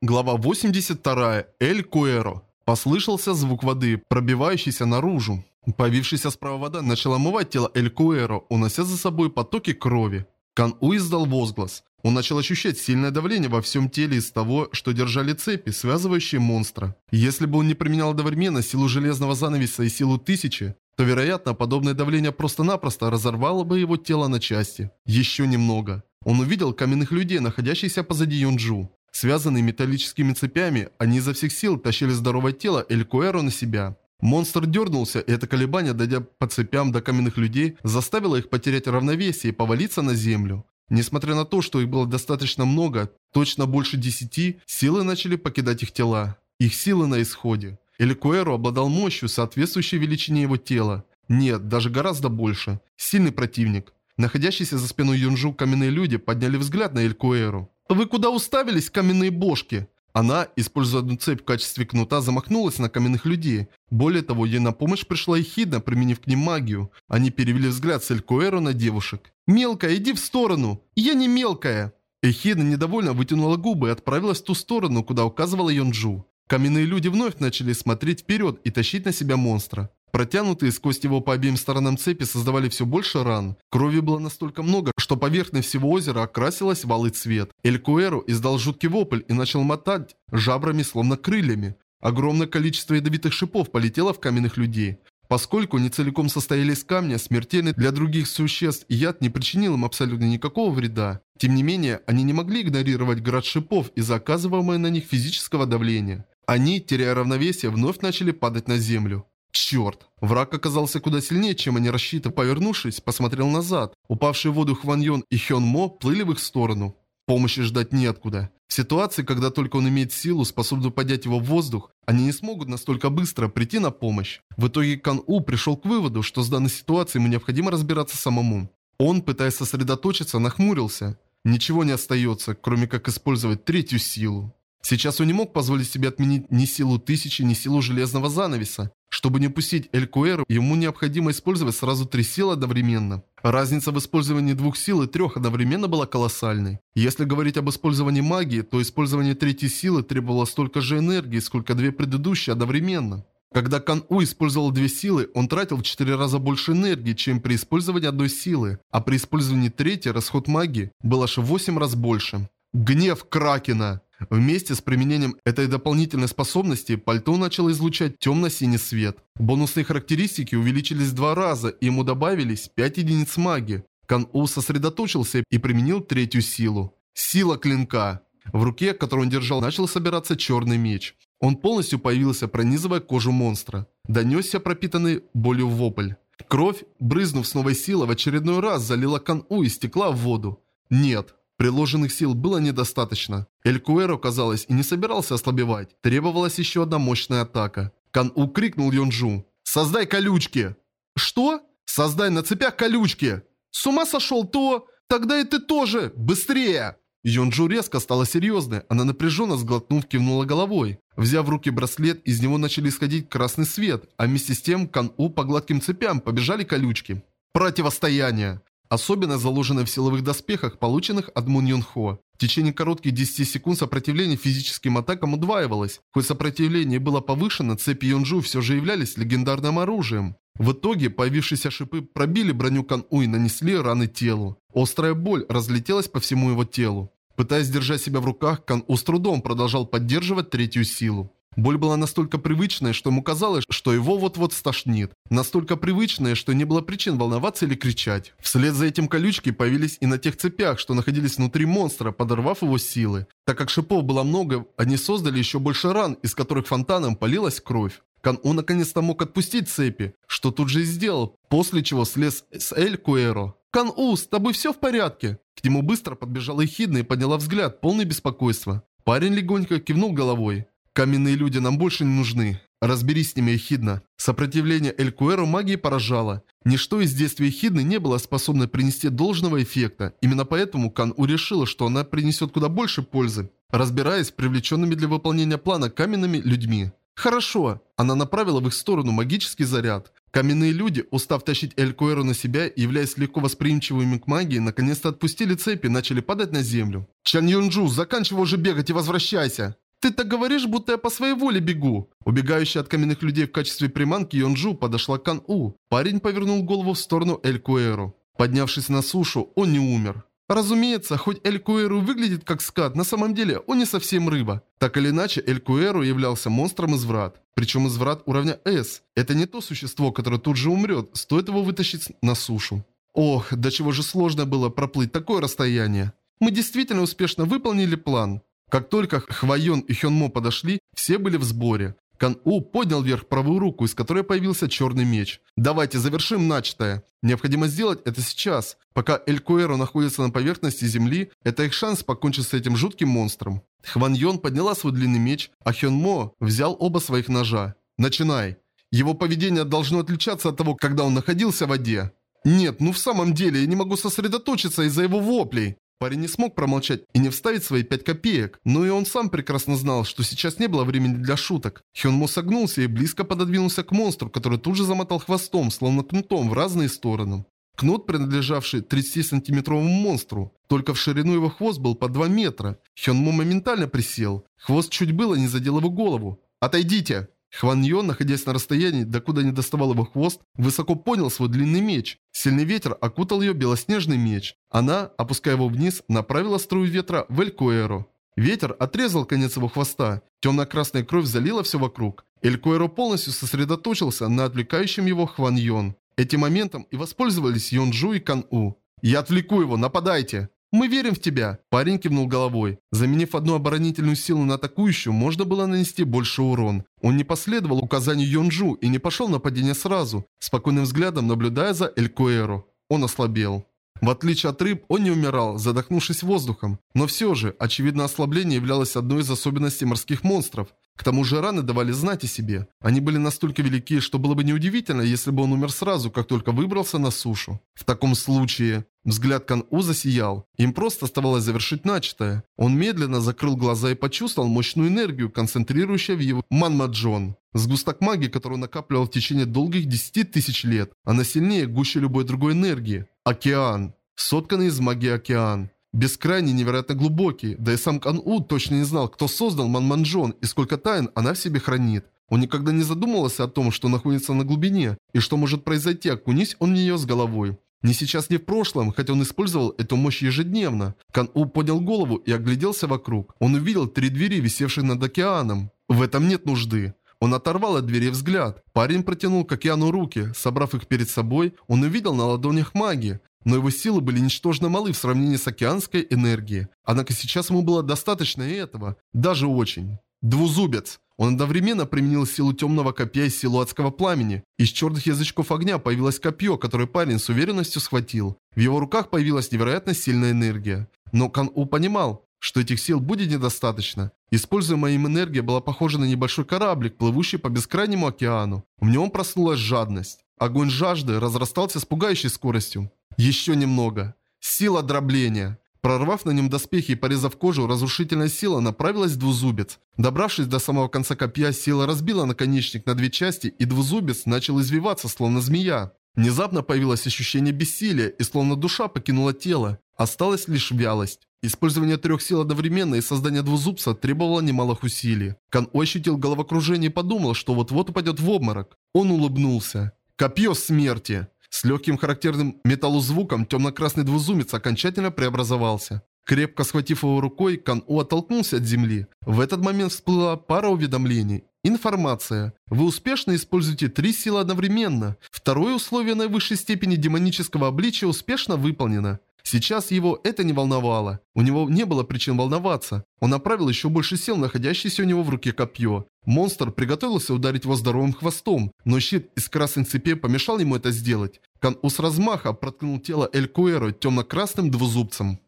Глава 82. Эль Куэро. Послышался звук воды, пробивающийся наружу. Появившаяся справа вода начала омывать тело Эль Куэро, унося за собой потоки крови. Кан У издал возглас. Он начал ощущать сильное давление во всем теле из того, что держали цепи, связывающие монстра. Если бы он не применял одновременно силу железного занавеса и силу тысячи, то, вероятно, подобное давление просто-напросто разорвало бы его тело на части. Еще немного. Он увидел каменных людей, находящихся позади Юнджу. Связанные металлическими цепями, они изо всех сил тащили здоровое тело Эль Куэро на себя. Монстр дернулся, и это колебание, дойдя по цепям до каменных людей, заставило их потерять равновесие и повалиться на землю. Несмотря на то, что их было достаточно много, точно больше десяти, силы начали покидать их тела. Их силы на исходе. Эль Куэро обладал мощью, соответствующей величине его тела. Нет, даже гораздо больше. Сильный противник. Находящиеся за спиной Юнжу каменные люди подняли взгляд на Эль Куэру. «Вы куда уставились, каменные бошки?» Она, используя одну цепь в качестве кнута, замахнулась на каменных людей. Более того, ей на помощь пришла Эхидна, применив к ним магию. Они перевели взгляд с Элькуэру на девушек. «Мелкая, иди в сторону! Я не мелкая!» Эхидна недовольно вытянула губы и отправилась в ту сторону, куда указывала Йонджу. Каменные люди вновь начали смотреть вперед и тащить на себя монстра. Протянутые сквозь его по обеим сторонам цепи создавали все больше ран. Крови было настолько много, что поверхность всего озера окрасилась в алый цвет. Эль Куэру издал жуткий вопль и начал мотать жабрами, словно крыльями. Огромное количество ядовитых шипов полетело в каменных людей. Поскольку они целиком состояли из камня, смертельный для других существ яд не причинил им абсолютно никакого вреда. Тем не менее, они не могли игнорировать град шипов из-за оказываемого на них физического давления. Они, теряя равновесие, вновь начали падать на землю. Черт! Враг оказался куда сильнее, чем они рассчитывали. Повернувшись, посмотрел назад. Упавшие в воду Хван Йон и Хён Мо плыли в их сторону. Помощи ждать неоткуда. В ситуации, когда только он имеет силу, способную поднять его в воздух, они не смогут настолько быстро прийти на помощь. В итоге Кан У пришел к выводу, что с данной ситуацией ему необходимо разбираться самому. Он, пытаясь сосредоточиться, нахмурился. Ничего не остается, кроме как использовать третью силу. Сейчас он не мог позволить себе отменить ни силу тысячи, ни силу железного занавеса. Чтобы не пустить Эль Куэру, ему необходимо использовать сразу три силы одновременно. Разница в использовании двух сил и трех одновременно была колоссальной. Если говорить об использовании магии, то использование третьей силы требовало столько же энергии, сколько две предыдущие одновременно. Когда Кан У использовал две силы, он тратил в 4 раза больше энергии, чем при использовании одной силы, а при использовании третьей расход магии был аж в 8 раз больше. Гнев Кракена Вместе с применением этой дополнительной способности пальто начало излучать темно-синий свет. Бонусные характеристики увеличились в два раза, и ему добавились 5 единиц магии. Кан-У сосредоточился и применил третью силу. Сила клинка. В руке, которую он держал, начал собираться черный меч. Он полностью появился, пронизывая кожу монстра. Донесся пропитанный болью вопль. Кровь, брызнув с новой силой, в очередной раз залила Кан-У и стекла в воду. Нет, Приложенных сил было недостаточно. Эль Куэро, казалось, и не собирался ослабевать. Требовалась еще одна мощная атака. Кан У крикнул Йонджу. «Создай колючки!» «Что? Создай на цепях колючки!» «С ума сошел то? Тогда и ты тоже! Быстрее!» Йонджу резко стала серьезной. Она напряженно сглотнув кивнула головой. Взяв в руки браслет, из него начали исходить красный свет, а вместе с тем Кан У по гладким цепям побежали колючки. Противостояние. Особенно заложено в силовых доспехах, полученных от Мун Юн Хо. В течение коротких 10 секунд сопротивление физическим атакам удваивалось. Хоть сопротивление было повышено, цепи Йонджу все же являлись легендарным оружием. В итоге появившиеся шипы пробили броню Кан Уй и нанесли раны телу. Острая боль разлетелась по всему его телу. Пытаясь держать себя в руках, Кан У с трудом продолжал поддерживать третью силу. Боль была настолько привычная, что ему казалось, что его вот-вот стошнит. Настолько привычная, что не было причин волноваться или кричать. Вслед за этим колючки появились и на тех цепях, что находились внутри монстра, подорвав его силы. Так как шипов было много, они создали еще больше ран, из которых фонтаном полилась кровь. Кан-У наконец-то мог отпустить цепи, что тут же и сделал, после чего слез с Эль Куэро. «Кан-У, с тобой все в порядке?» К нему быстро подбежала Эхидна и подняла взгляд, полный беспокойства. Парень легонько кивнул головой. Каменные люди нам больше не нужны. Разберись с ними, Эхидна. Сопротивление Элькуэру магии поражало. Ничто из действий Эхидны не было способно принести должного эффекта. Именно поэтому Кан-У решила, что она принесет куда больше пользы, разбираясь с привлеченными для выполнения плана каменными людьми. Хорошо. Она направила в их сторону магический заряд. Каменные люди, устав тащить Элькуэру на себя и являясь легко восприимчивыми к магии, наконец-то отпустили цепи и начали падать на землю. Чан Юнджу, заканчивай уже бегать и возвращайся. «Ты так говоришь, будто я по своей воле бегу!» Убегающая от каменных людей в качестве приманки Йонджу подошла к Кан-У. Парень повернул голову в сторону Эль Куэру. Поднявшись на сушу, он не умер. Разумеется, хоть Эль Куэру выглядит как скат, на самом деле он не совсем рыба. Так или иначе, Эль Куэру являлся монстром из врат. Причем из врат уровня S. Это не то существо, которое тут же умрет, стоит его вытащить на сушу. Ох, до чего же сложно было проплыть такое расстояние. Мы действительно успешно выполнили план. Как только Хвайон и Хёнмо подошли, все были в сборе. Кан-У поднял вверх правую руку, из которой появился черный меч. «Давайте завершим начатое. Необходимо сделать это сейчас. Пока Эль Куэро находится на поверхности земли, это их шанс покончить с этим жутким монстром». Хван Йон подняла свой длинный меч, а Хён Мо взял оба своих ножа. «Начинай. Его поведение должно отличаться от того, когда он находился в воде». «Нет, ну в самом деле, я не могу сосредоточиться из-за его воплей». Парень не смог промолчать и не вставить свои пять копеек, но и он сам прекрасно знал, что сейчас не было времени для шуток. Хёнмо согнулся и близко пододвинулся к монстру, который тут же замотал хвостом, словно кнутом в разные стороны. Кнут, принадлежавший 30-сантиметровому монстру. Только в ширину его хвост был по 2 метра. Хёнмо моментально присел. Хвост чуть было не задел его голову. «Отойдите!» Хван Йон, находясь на расстоянии, докуда не доставал его хвост, высоко поднял свой длинный меч. Сильный ветер окутал ее белоснежный меч. Она, опуская его вниз, направила струю ветра в Элькуэру. Ветер отрезал конец его хвоста. Темно-красная кровь залила все вокруг. Элькуэро полностью сосредоточился на отвлекающем его Хван Йон. Этим моментом и воспользовались Йонджу и Кан-У. «Я отвлеку его, нападайте!» «Мы верим в тебя!» Парень кивнул головой. Заменив одну оборонительную силу на атакующую, можно было нанести больше урон. Он не последовал указанию Йонджу и не пошел на падение сразу, спокойным взглядом наблюдая за Элькуэру. Он ослабел. В отличие от рыб, он не умирал, задохнувшись воздухом. Но все же, очевидно, ослабление являлось одной из особенностей морских монстров. К тому же раны давали знать о себе. Они были настолько велики, что было бы неудивительно, если бы он умер сразу, как только выбрался на сушу. В таком случае... Взгляд Кан-У засиял. Им просто оставалось завершить начатое. Он медленно закрыл глаза и почувствовал мощную энергию, концентрирующую в его Манмаджон. Сгусток магии, который накапливал в течение долгих 10 тысяч лет. Она сильнее, гуще любой другой энергии. Океан. Сотканный из магии океан. Бескрайне невероятно глубокий, да и сам Кан-У точно не знал, кто создал Манманджон и сколько тайн она в себе хранит. Он никогда не задумывался о том, что находится на глубине, и что может произойти, окунись он в нее с головой. Ни сейчас, ни в прошлом, хотя он использовал эту мощь ежедневно. Кан-У поднял голову и огляделся вокруг. Он увидел три двери, висевшие над океаном. В этом нет нужды. Он оторвал от двери взгляд. Парень протянул к океану руки. Собрав их перед собой, он увидел на ладонях магии но его силы были ничтожно малы в сравнении с океанской энергией. Однако сейчас ему было достаточно и этого, даже очень. Двузубец. Он одновременно применил силу темного копья и силу адского пламени. Из черных язычков огня появилось копье, которое парень с уверенностью схватил. В его руках появилась невероятно сильная энергия. Но Кан-У понимал, что этих сил будет недостаточно. Используемая им энергия была похожа на небольшой кораблик, плывущий по бескрайнему океану. В нем проснулась жадность. Огонь жажды разрастался с пугающей скоростью. Еще немного. Сила дробления. Прорвав на нем доспехи и порезав кожу, разрушительная сила направилась в двузубец. Добравшись до самого конца копья, сила разбила наконечник на две части, и двузубец начал извиваться, словно змея. Внезапно появилось ощущение бессилия, и словно душа покинула тело. Осталась лишь вялость. Использование трех сил одновременно и создание двузубца требовало немалых усилий. Кан ощутил головокружение и подумал, что вот-вот упадет в обморок. Он улыбнулся. Копье смерти. С легким характерным металлозвуком темно-красный двузумец окончательно преобразовался. Крепко схватив его рукой, Кан-У оттолкнулся от земли. В этот момент всплыла пара уведомлений. Информация. Вы успешно используете три силы одновременно. Второе условие наивысшей степени демонического обличия успешно выполнено. Сейчас его это не волновало. У него не было причин волноваться. Он направил еще больше сил, находящийся у него в руке копье. Монстр приготовился ударить его здоровым хвостом, но щит из красной цепи помешал ему это сделать. Кан-У с размаха проткнул тело Эль Куэро темно-красным двузубцем.